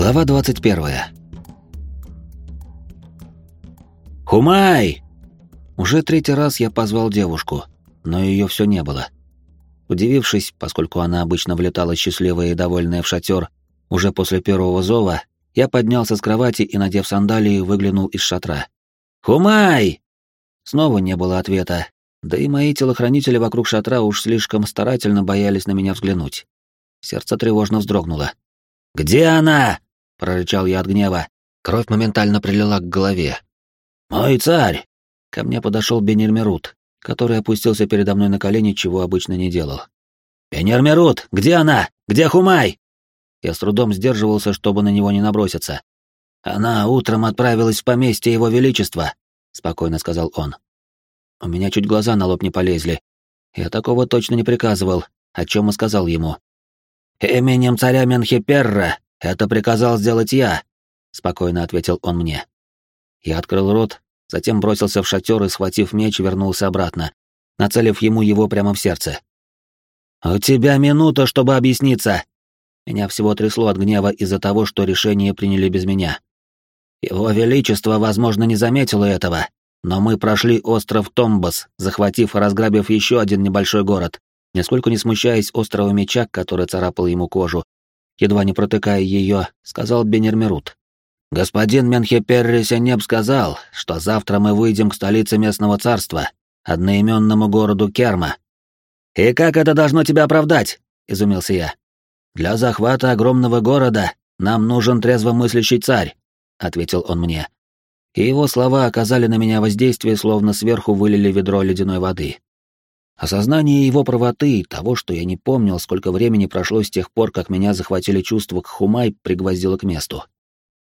Глава 21. «Хумай!» Уже третий раз я позвал девушку, но ее все не было. Удивившись, поскольку она обычно влетала счастливая и довольная в шатер, уже после первого зова, я поднялся с кровати и, надев сандалии, выглянул из шатра. «Хумай!» Снова не было ответа, да и мои телохранители вокруг шатра уж слишком старательно боялись на меня взглянуть. Сердце тревожно вздрогнуло. «Где она?» — прорычал я от гнева. Кровь моментально прилила к голове. «Мой царь!» Ко мне подошел Бенермерут, который опустился передо мной на колени, чего обычно не делал. «Бенермерут, где она? Где Хумай?» Я с трудом сдерживался, чтобы на него не наброситься. «Она утром отправилась в поместье Его Величества», — спокойно сказал он. У меня чуть глаза на лоб не полезли. Я такого точно не приказывал, о чем и сказал ему. «Именем царя Менхиперра это приказал сделать я», — спокойно ответил он мне. Я открыл рот, затем бросился в шатер и, схватив меч, вернулся обратно, нацелив ему его прямо в сердце. «У тебя минута, чтобы объясниться!» Меня всего трясло от гнева из-за того, что решение приняли без меня. Его Величество, возможно, не заметило этого, но мы прошли остров Томбас, захватив и разграбив еще один небольшой город, Нисколько не смущаясь острого меча, который царапал ему кожу, едва не протыкая ее, сказал Бенермерут. «Господин Менхеперри Сенеб сказал, что завтра мы выйдем к столице местного царства, одноименному городу Керма». «И как это должно тебя оправдать?» — изумился я. «Для захвата огромного города нам нужен трезвомыслящий царь», — ответил он мне. И его слова оказали на меня воздействие, словно сверху вылили ведро ледяной воды. Осознание его правоты и того, что я не помнил, сколько времени прошло с тех пор, как меня захватили чувства к Хумай, пригвоздило к месту.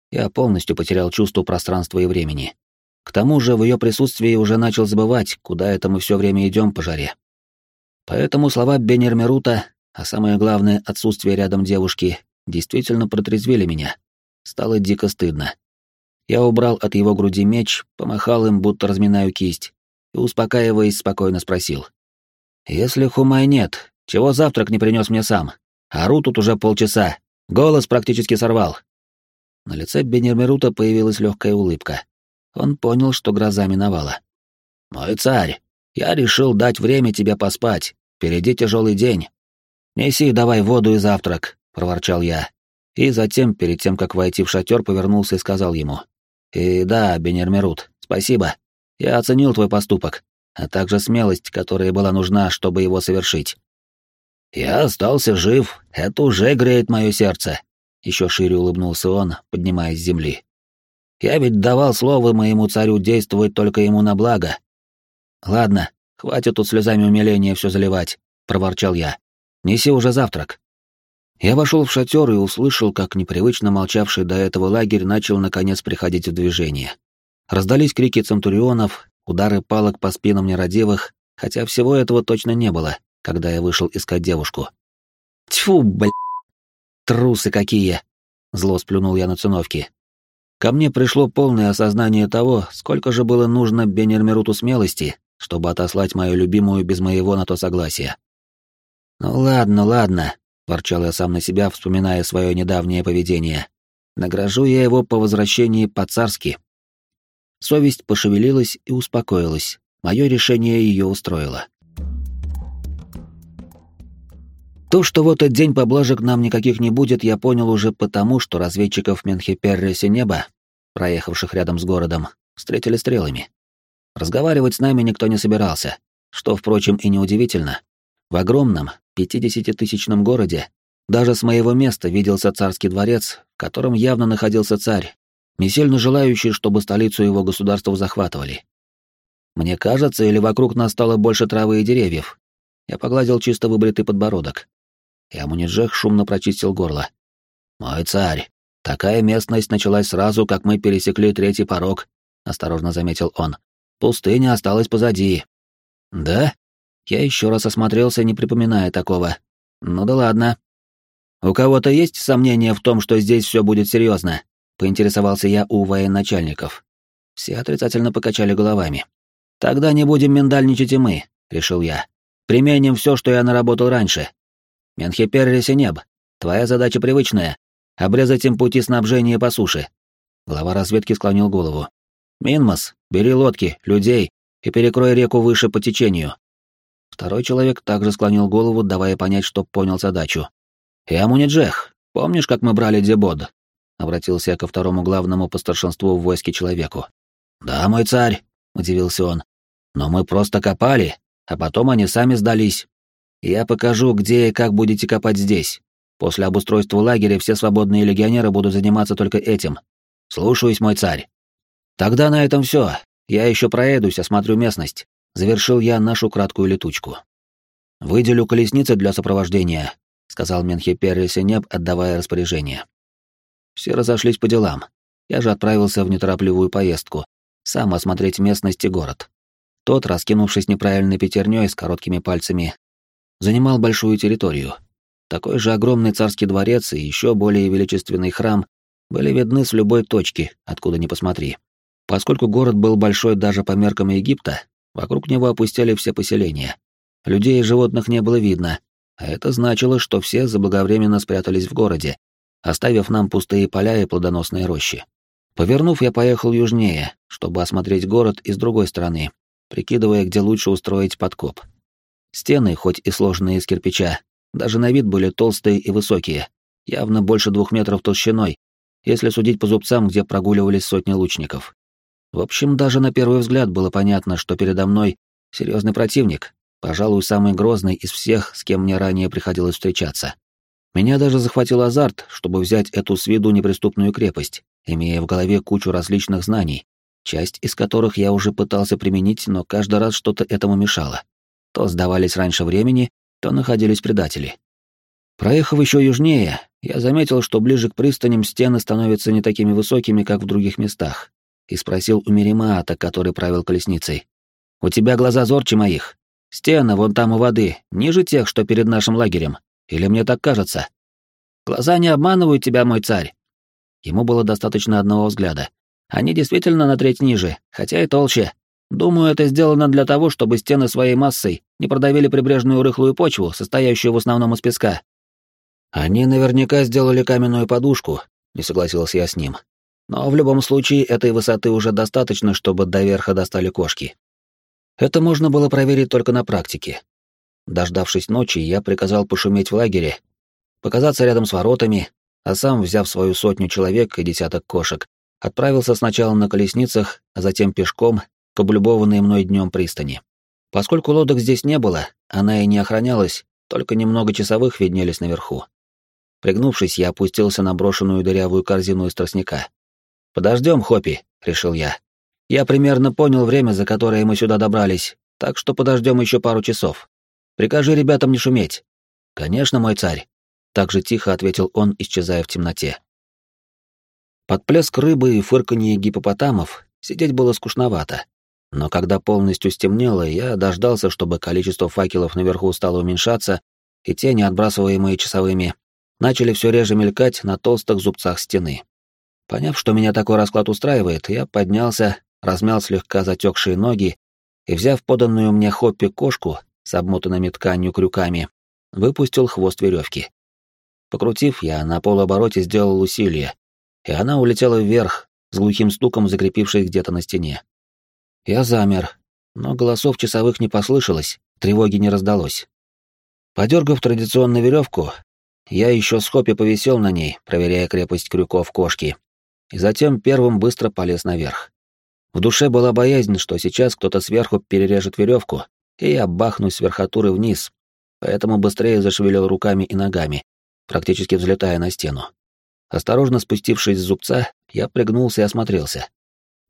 Я полностью потерял чувство пространства и времени. К тому же в ее присутствии уже начал забывать, куда это мы все время идем по жаре. Поэтому слова Бенермерута, а самое главное, отсутствие рядом девушки, действительно протрезвили меня. Стало дико стыдно. Я убрал от его груди меч, помахал им, будто разминаю кисть, и, успокаиваясь, спокойно спросил — если Хумай нет, чего завтрак не принес мне сам? Ору тут уже полчаса. Голос практически сорвал. На лице Бенермерута появилась легкая улыбка. Он понял, что гроза миновала. «Мой царь, я решил дать время тебе поспать. Впереди тяжелый день. Неси давай воду и завтрак», — проворчал я. И затем, перед тем, как войти в шатер, повернулся и сказал ему. «И да, Бенермерут, спасибо. Я оценил твой поступок а также смелость, которая была нужна, чтобы его совершить. «Я остался жив, это уже греет мое сердце», — еще шире улыбнулся он, поднимаясь с земли. «Я ведь давал слово моему царю действовать только ему на благо». «Ладно, хватит тут слезами умиления все заливать», — проворчал я. «Неси уже завтрак». Я вошел в шатер и услышал, как непривычно молчавший до этого лагерь начал наконец приходить в движение. Раздались крики центурионов, удары палок по спинам нерадивых, хотя всего этого точно не было, когда я вышел искать девушку. Тьфу, блядь! Трусы какие! Зло сплюнул я на циновки. Ко мне пришло полное осознание того, сколько же было нужно Бенермеруту смелости, чтобы отослать мою любимую без моего на то согласия. «Ну ладно, ладно», — ворчал я сам на себя, вспоминая свое недавнее поведение. «Награжу я его по возвращении по-царски, Совесть пошевелилась и успокоилась. Мое решение ее устроило. То, что в этот день поблажек нам никаких не будет, я понял уже потому, что разведчиков Менхиперреси неба, проехавших рядом с городом, встретили стрелами. Разговаривать с нами никто не собирался, что, впрочем, и неудивительно. В огромном, пятидесятитысячном городе даже с моего места виделся царский дворец, в котором явно находился царь, не сильно желающий, чтобы столицу его государства захватывали. Мне кажется, или вокруг нас стало больше травы и деревьев. Я погладил чисто выбритый подбородок. И Амуниджех шумно прочистил горло. «Мой царь, такая местность началась сразу, как мы пересекли третий порог», — осторожно заметил он. «Пустыня осталась позади». «Да?» Я еще раз осмотрелся, не припоминая такого. «Ну да ладно». «У кого-то есть сомнения в том, что здесь все будет серьезно?» Поинтересовался я у военачальников. Все отрицательно покачали головами. «Тогда не будем миндальничать и мы», — решил я. «Применим все, что я наработал раньше. Менхиперри Синеб, твоя задача привычная обрезать им пути снабжения по суше. Глава разведки склонил голову. Минмас, бери лодки, людей и перекрой реку выше по течению. Второй человек также склонил голову, давая понять, что понял задачу. «И Амуниджех, помнишь, как мы брали Дебод?» — обратился я ко второму главному по старшинству в войске человеку. «Да, мой царь», — удивился он. «Но мы просто копали, а потом они сами сдались. Я покажу, где и как будете копать здесь. После обустройства лагеря все свободные легионеры будут заниматься только этим. Слушаюсь, мой царь». «Тогда на этом все. Я еще проедусь, осмотрю местность. Завершил я нашу краткую летучку. «Выделю колесницы для сопровождения», — сказал Менхипер Синеп, отдавая распоряжение. Все разошлись по делам. Я же отправился в неторопливую поездку, сам осмотреть местность и город. Тот, раскинувшись неправильной пятерней с короткими пальцами, занимал большую территорию. Такой же огромный царский дворец и еще более величественный храм были видны с любой точки, откуда ни посмотри. Поскольку город был большой даже по меркам Египта, Вокруг него опустили все поселения. Людей и животных не было видно, а это значило, что все заблаговременно спрятались в городе, оставив нам пустые поля и плодоносные рощи. Повернув, я поехал южнее, чтобы осмотреть город и с другой стороны, прикидывая, где лучше устроить подкоп. Стены, хоть и сложенные из кирпича, даже на вид были толстые и высокие, явно больше двух метров толщиной, если судить по зубцам, где прогуливались сотни лучников. В общем, даже на первый взгляд было понятно, что передо мной серьезный противник, пожалуй, самый грозный из всех, с кем мне ранее приходилось встречаться. Меня даже захватил азарт, чтобы взять эту с виду неприступную крепость, имея в голове кучу различных знаний, часть из которых я уже пытался применить, но каждый раз что-то этому мешало. То сдавались раньше времени, то находились предатели. Проехав еще южнее, я заметил, что ближе к пристаням стены становятся не такими высокими, как в других местах, и спросил у Миримаата, который правил колесницей. «У тебя глаза зорче моих. Стены вон там у воды, ниже тех, что перед нашим лагерем. Или мне так кажется?» «Глаза не обманывают тебя, мой царь». Ему было достаточно одного взгляда. Они действительно на треть ниже, хотя и толще. Думаю, это сделано для того, чтобы стены своей массой не продавили прибрежную рыхлую почву, состоящую в основном из песка. Они наверняка сделали каменную подушку, не согласился я с ним. Но в любом случае этой высоты уже достаточно, чтобы до верха достали кошки. Это можно было проверить только на практике. Дождавшись ночи, я приказал пошуметь в лагере, показаться рядом с воротами, а сам, взяв свою сотню человек и десяток кошек, отправился сначала на колесницах, а затем пешком к облюбованной мной днем пристани. Поскольку лодок здесь не было, она и не охранялась, только немного часовых виднелись наверху. Пригнувшись, я опустился на брошенную дырявую корзину из тростника. «Подождем, Хоппи», — решил я. «Я примерно понял время, за которое мы сюда добрались, так что подождем еще пару часов. Прикажи ребятам не шуметь». «Конечно, мой царь», — так же тихо ответил он, исчезая в темноте. Под плеск рыбы и фырканье гипопотамов сидеть было скучновато. Но когда полностью стемнело, я дождался, чтобы количество факелов наверху стало уменьшаться, и тени, отбрасываемые часовыми, начали все реже мелькать на толстых зубцах стены. Поняв, что меня такой расклад устраивает, я поднялся, размял слегка затекшие ноги и, взяв поданную мне хоппи кошку с обмотанными тканью крюками, выпустил хвост веревки. Покрутив, я на полуобороте сделал усилие, и она улетела вверх, с глухим стуком закрепившись где-то на стене. Я замер, но голосов часовых не послышалось, тревоги не раздалось. Подергав традиционно веревку, я еще с хоппи повисел на ней, проверяя крепость крюков кошки, и затем первым быстро полез наверх. В душе была боязнь, что сейчас кто-то сверху перережет веревку, и я бахнусь с верхотуры вниз, поэтому быстрее зашевелил руками и ногами, практически взлетая на стену. Осторожно спустившись с зубца, я пригнулся и осмотрелся.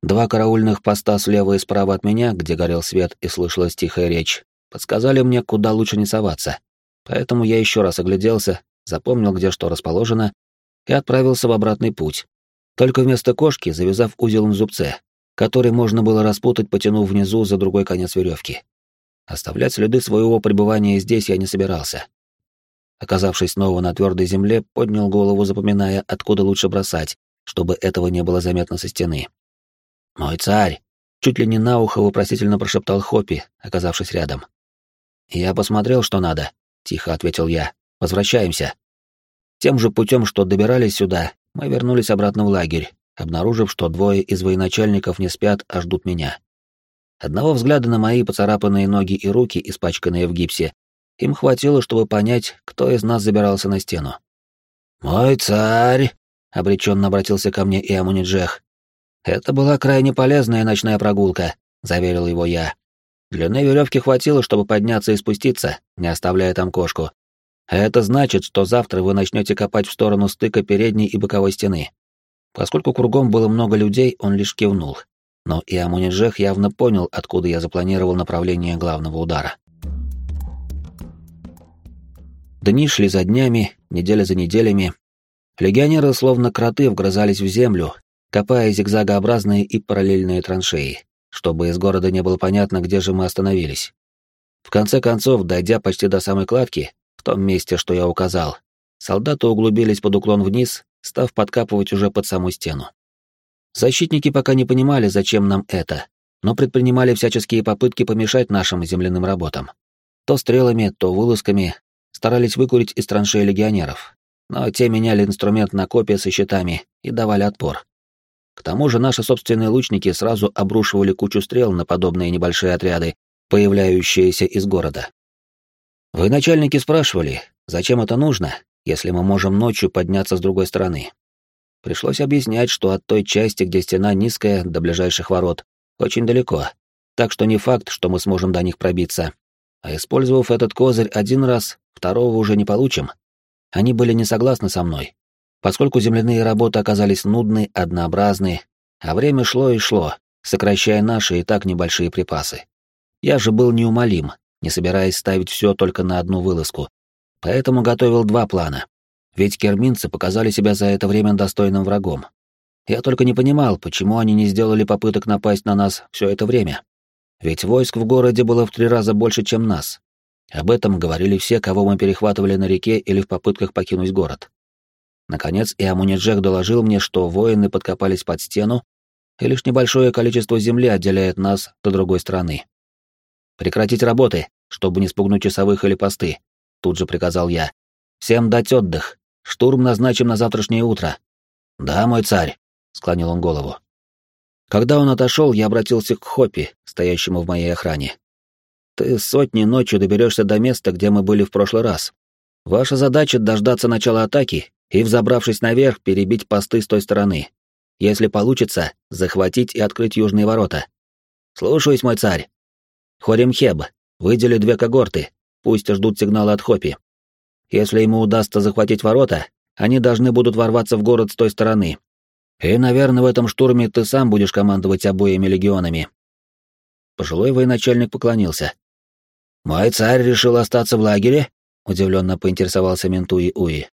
Два караульных поста слева и справа от меня, где горел свет и слышалась тихая речь, подсказали мне, куда лучше не соваться. Поэтому я еще раз огляделся, запомнил, где что расположено, и отправился в обратный путь, только вместо кошки завязав узел на зубце, который можно было распутать, потянув внизу за другой конец веревки. Оставлять следы своего пребывания здесь я не собирался. Оказавшись снова на твердой земле, поднял голову, запоминая, откуда лучше бросать, чтобы этого не было заметно со стены. «Мой царь!» — чуть ли не на ухо вопросительно прошептал Хоппи, оказавшись рядом. «Я посмотрел, что надо», — тихо ответил я. «Возвращаемся». Тем же путем, что добирались сюда, мы вернулись обратно в лагерь, обнаружив, что двое из военачальников не спят, а ждут меня. Одного взгляда на мои поцарапанные ноги и руки, испачканные в гипсе, им хватило, чтобы понять, кто из нас забирался на стену. «Мой царь!» — обреченно обратился ко мне Иамуниджех. «Это была крайне полезная ночная прогулка», — заверил его я. «Длины веревки хватило, чтобы подняться и спуститься, не оставляя там кошку. Это значит, что завтра вы начнете копать в сторону стыка передней и боковой стены. Поскольку кругом было много людей, он лишь кивнул. Но и Амуниджех явно понял, откуда я запланировал направление главного удара. Дни шли за днями, недели за неделями. Легионеры, словно кроты, вгрызались в землю, копая зигзагообразные и параллельные траншеи, чтобы из города не было понятно, где же мы остановились. В конце концов, дойдя почти до самой кладки, в том месте, что я указал, солдаты углубились под уклон вниз, став подкапывать уже под саму стену. Защитники пока не понимали, зачем нам это, но предпринимали всяческие попытки помешать нашим земляным работам. То стрелами, то вылазками старались выкурить из траншеи легионеров, но те меняли инструмент на копья со щитами и давали отпор. К тому же наши собственные лучники сразу обрушивали кучу стрел на подобные небольшие отряды, появляющиеся из города. Вы, начальники, спрашивали, зачем это нужно, если мы можем ночью подняться с другой стороны. Пришлось объяснять, что от той части, где стена низкая, до ближайших ворот, очень далеко, так что не факт, что мы сможем до них пробиться. А использовав этот козырь один раз, второго уже не получим. Они были не согласны со мной, поскольку земляные работы оказались нудны, однообразны, а время шло и шло, сокращая наши и так небольшие припасы. Я же был неумолим, не собираясь ставить все только на одну вылазку. Поэтому готовил два плана. Ведь керминцы показали себя за это время достойным врагом. Я только не понимал, почему они не сделали попыток напасть на нас все это время. Ведь войск в городе было в три раза больше, чем нас. Об этом говорили все, кого мы перехватывали на реке или в попытках покинуть город. Наконец, и Амуниджек доложил мне, что воины подкопались под стену, и лишь небольшое количество земли отделяет нас до другой стороны. «Прекратить работы, чтобы не спугнуть часовых или посты», — тут же приказал я. «Всем дать отдых. Штурм назначим на завтрашнее утро». «Да, мой царь», — склонил он голову. Когда он отошел, я обратился к Хоппи, стоящему в моей охране. «Ты сотни ночью доберешься до места, где мы были в прошлый раз. Ваша задача — дождаться начала атаки и, взобравшись наверх, перебить посты с той стороны. Если получится, захватить и открыть южные ворота. Слушаюсь, мой царь. Хоримхеб, выдели две когорты, пусть ждут сигнала от Хопи. Если ему удастся захватить ворота, они должны будут ворваться в город с той стороны. И, наверное, в этом штурме ты сам будешь командовать обоими легионами. Пожилой военачальник поклонился. «Мой царь решил остаться в лагере?» — удивленно поинтересовался Ментуи Уи.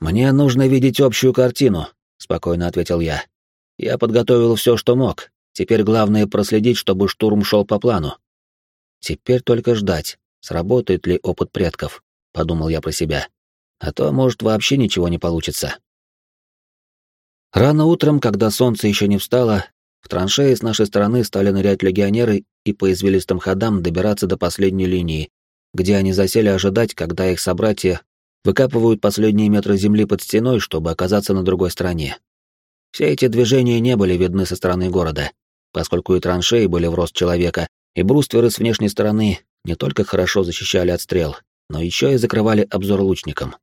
«Мне нужно видеть общую картину», — спокойно ответил я. «Я подготовил все, что мог, Теперь главное проследить, чтобы штурм шел по плану. Теперь только ждать, сработает ли опыт предков, подумал я про себя. А то, может, вообще ничего не получится. Рано утром, когда солнце еще не встало, в траншеи с нашей стороны стали нырять легионеры и по извилистым ходам добираться до последней линии, где они засели ожидать, когда их собратья выкапывают последние метры земли под стеной, чтобы оказаться на другой стороне. Все эти движения не были видны со стороны города, поскольку и траншеи были в рост человека, и брустверы с внешней стороны не только хорошо защищали от стрел, но еще и закрывали обзор лучникам.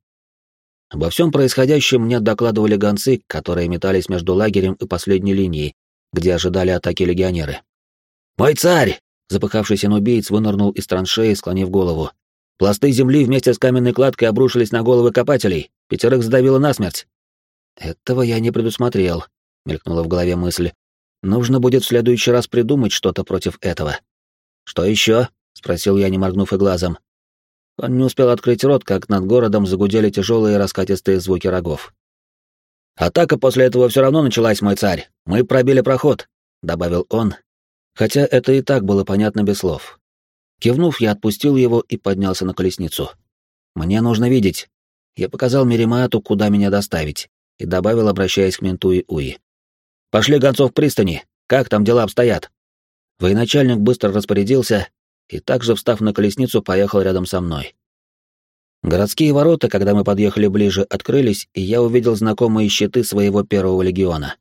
Обо всем происходящем мне докладывали гонцы, которые метались между лагерем и последней линией, где ожидали атаки легионеры. «Мой царь!» — запыхавшийся убийц вынырнул из траншеи, склонив голову. «Пласты земли вместе с каменной кладкой обрушились на головы копателей, пятерых задавило насмерть». «Этого я не предусмотрел», — мелькнула в голове мысль, Нужно будет в следующий раз придумать что-то против этого. Что еще? спросил я, не моргнув и глазом. Он не успел открыть рот, как над городом загудели тяжелые раскатистые звуки рогов. «Атака после этого все равно началась, мой царь. Мы пробили проход», — добавил он, хотя это и так было понятно без слов. Кивнув, я отпустил его и поднялся на колесницу. «Мне нужно видеть». Я показал Меримату, куда меня доставить, и добавил, обращаясь к менту и Уи. Пошли гонцов пристани. Как там дела обстоят?» Военачальник быстро распорядился и также, встав на колесницу, поехал рядом со мной. Городские ворота, когда мы подъехали ближе, открылись, и я увидел знакомые щиты своего первого легиона.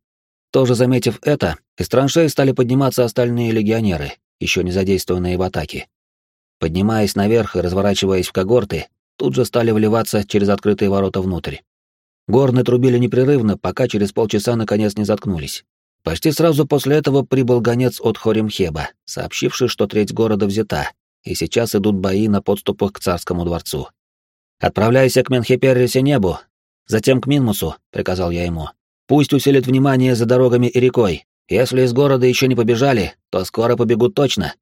Тоже заметив это, из траншеи стали подниматься остальные легионеры, еще не задействованные в атаке. Поднимаясь наверх и разворачиваясь в когорты, тут же стали вливаться через открытые ворота внутрь. Горны трубили непрерывно, пока через полчаса наконец не заткнулись. Почти сразу после этого прибыл гонец от Хоримхеба, сообщивший, что треть города взята, и сейчас идут бои на подступах к царскому дворцу. «Отправляйся к Менхеперрисе небу, затем к Минмусу», — приказал я ему. «Пусть усилит внимание за дорогами и рекой. Если из города еще не побежали, то скоро побегут точно».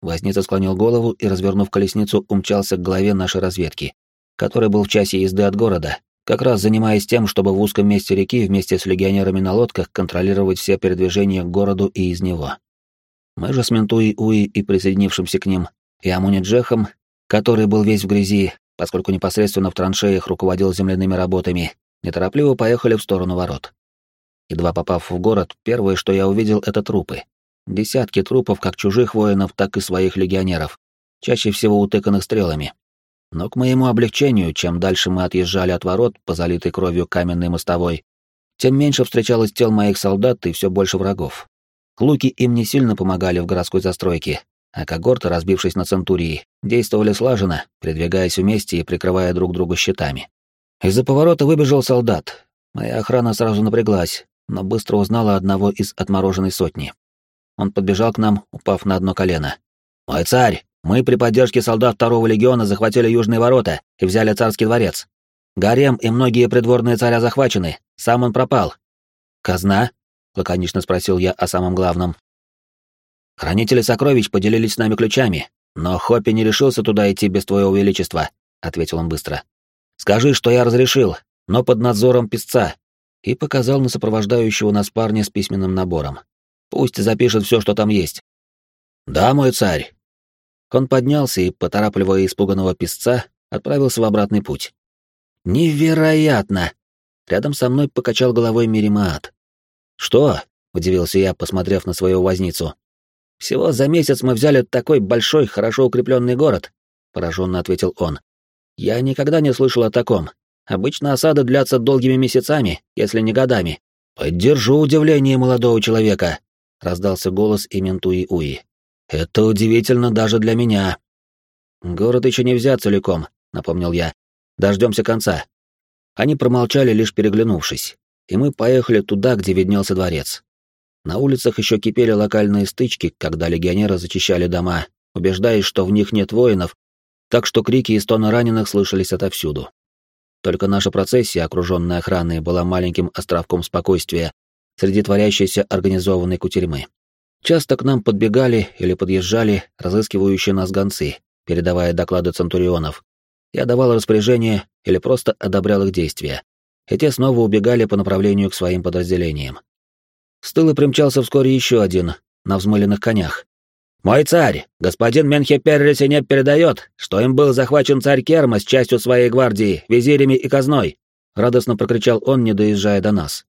Возница склонил голову и, развернув колесницу, умчался к главе нашей разведки, который был в часе езды от города, как раз занимаясь тем, чтобы в узком месте реки вместе с легионерами на лодках контролировать все передвижения к городу и из него. Мы же с Ментуи Уи и присоединившимся к ним, и Амуни Джехом, который был весь в грязи, поскольку непосредственно в траншеях руководил земляными работами, неторопливо поехали в сторону ворот. Едва попав в город, первое, что я увидел, это трупы. Десятки трупов как чужих воинов, так и своих легионеров, чаще всего утыканных стрелами. Но к моему облегчению, чем дальше мы отъезжали от ворот по залитой кровью каменной мостовой, тем меньше встречалось тел моих солдат и все больше врагов. Клуки им не сильно помогали в городской застройке, а когорты, разбившись на центурии, действовали слаженно, передвигаясь вместе и прикрывая друг друга щитами. Из-за поворота выбежал солдат. Моя охрана сразу напряглась, но быстро узнала одного из отмороженной сотни. Он подбежал к нам, упав на одно колено. «Мой царь, мы при поддержке солдат второго легиона захватили южные ворота и взяли царский дворец. Гарем и многие придворные царя захвачены, сам он пропал». «Казна?» — лаконично спросил я о самом главном. Хранители сокровищ поделились с нами ключами, но Хоппи не решился туда идти без твоего величества, ответил он быстро. Скажи, что я разрешил, но под надзором писца, и показал на сопровождающего нас парня с письменным набором. Пусть запишет все, что там есть. Да, мой царь. Он поднялся и, поторапливая испуганного писца, отправился в обратный путь. Невероятно! Рядом со мной покачал головой Миримаат. Что? удивился я, посмотрев на свою возницу. Всего за месяц мы взяли такой большой, хорошо укрепленный город, пораженно ответил он. Я никогда не слышал о таком. Обычно осады длятся долгими месяцами, если не годами. Поддержу удивление молодого человека, раздался голос Иментуи Уи. Это удивительно даже для меня. Город еще не взят целиком, напомнил я. Дождемся конца. Они промолчали, лишь переглянувшись, и мы поехали туда, где виднелся дворец. На улицах еще кипели локальные стычки, когда легионеры зачищали дома, убеждаясь, что в них нет воинов, так что крики и стоны раненых слышались отовсюду. Только наша процессия, окруженная охраной, была маленьким островком спокойствия среди творящейся организованной кутерьмы. Часто к нам подбегали или подъезжали разыскивающие нас гонцы, передавая доклады центурионов. Я давал распоряжения или просто одобрял их действия, и те снова убегали по направлению к своим подразделениям. С тыла примчался вскоре еще один, на взмыленных конях. «Мой царь, господин Менхеперресенеп передает, что им был захвачен царь Керма с частью своей гвардии, визирями и казной!» — радостно прокричал он, не доезжая до нас.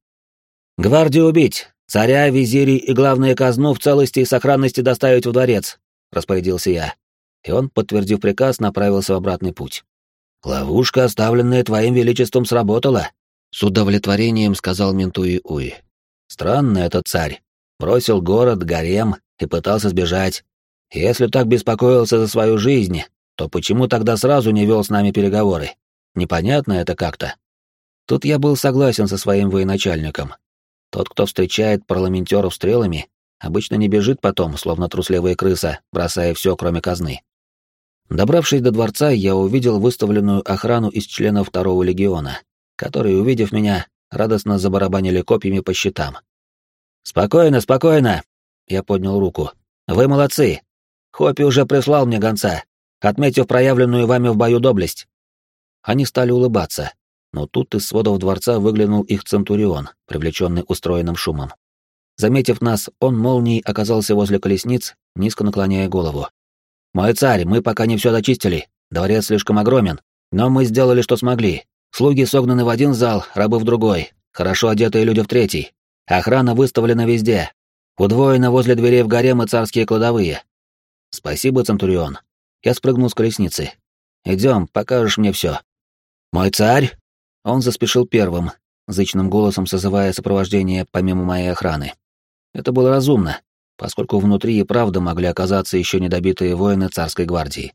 «Гвардию убить! Царя, визирей и главное казну в целости и сохранности доставить в дворец!» — распорядился я. И он, подтвердив приказ, направился в обратный путь. «Ловушка, оставленная твоим величеством, сработала!» — с удовлетворением сказал Ментуи Уи. Странный этот царь. Бросил город, гарем и пытался сбежать. Если так беспокоился за свою жизнь, то почему тогда сразу не вел с нами переговоры? Непонятно это как-то. Тут я был согласен со своим военачальником. Тот, кто встречает парламентеров стрелами, обычно не бежит потом, словно трусливая крыса, бросая все, кроме казны. Добравшись до дворца, я увидел выставленную охрану из членов второго легиона, которые, увидев меня, радостно забарабанили копьями по щитам. «Спокойно, спокойно!» Я поднял руку. «Вы молодцы! Хопи уже прислал мне гонца, отметив проявленную вами в бою доблесть». Они стали улыбаться, но тут из сводов дворца выглянул их Центурион, привлеченный устроенным шумом. Заметив нас, он молнией оказался возле колесниц, низко наклоняя голову. «Мой царь, мы пока не все дочистили. Дворец слишком огромен, но мы сделали, что смогли. Слуги согнаны в один зал, рабы в другой, хорошо одетые люди в третий. Охрана выставлена везде. Удвоено возле дверей в гарем и царские кладовые. Спасибо, Центурион. Я спрыгнул с колесницы. Идем, покажешь мне все. «Мой царь!» Он заспешил первым, зычным голосом созывая сопровождение помимо моей охраны. Это было разумно, поскольку внутри и правда могли оказаться еще недобитые воины царской гвардии.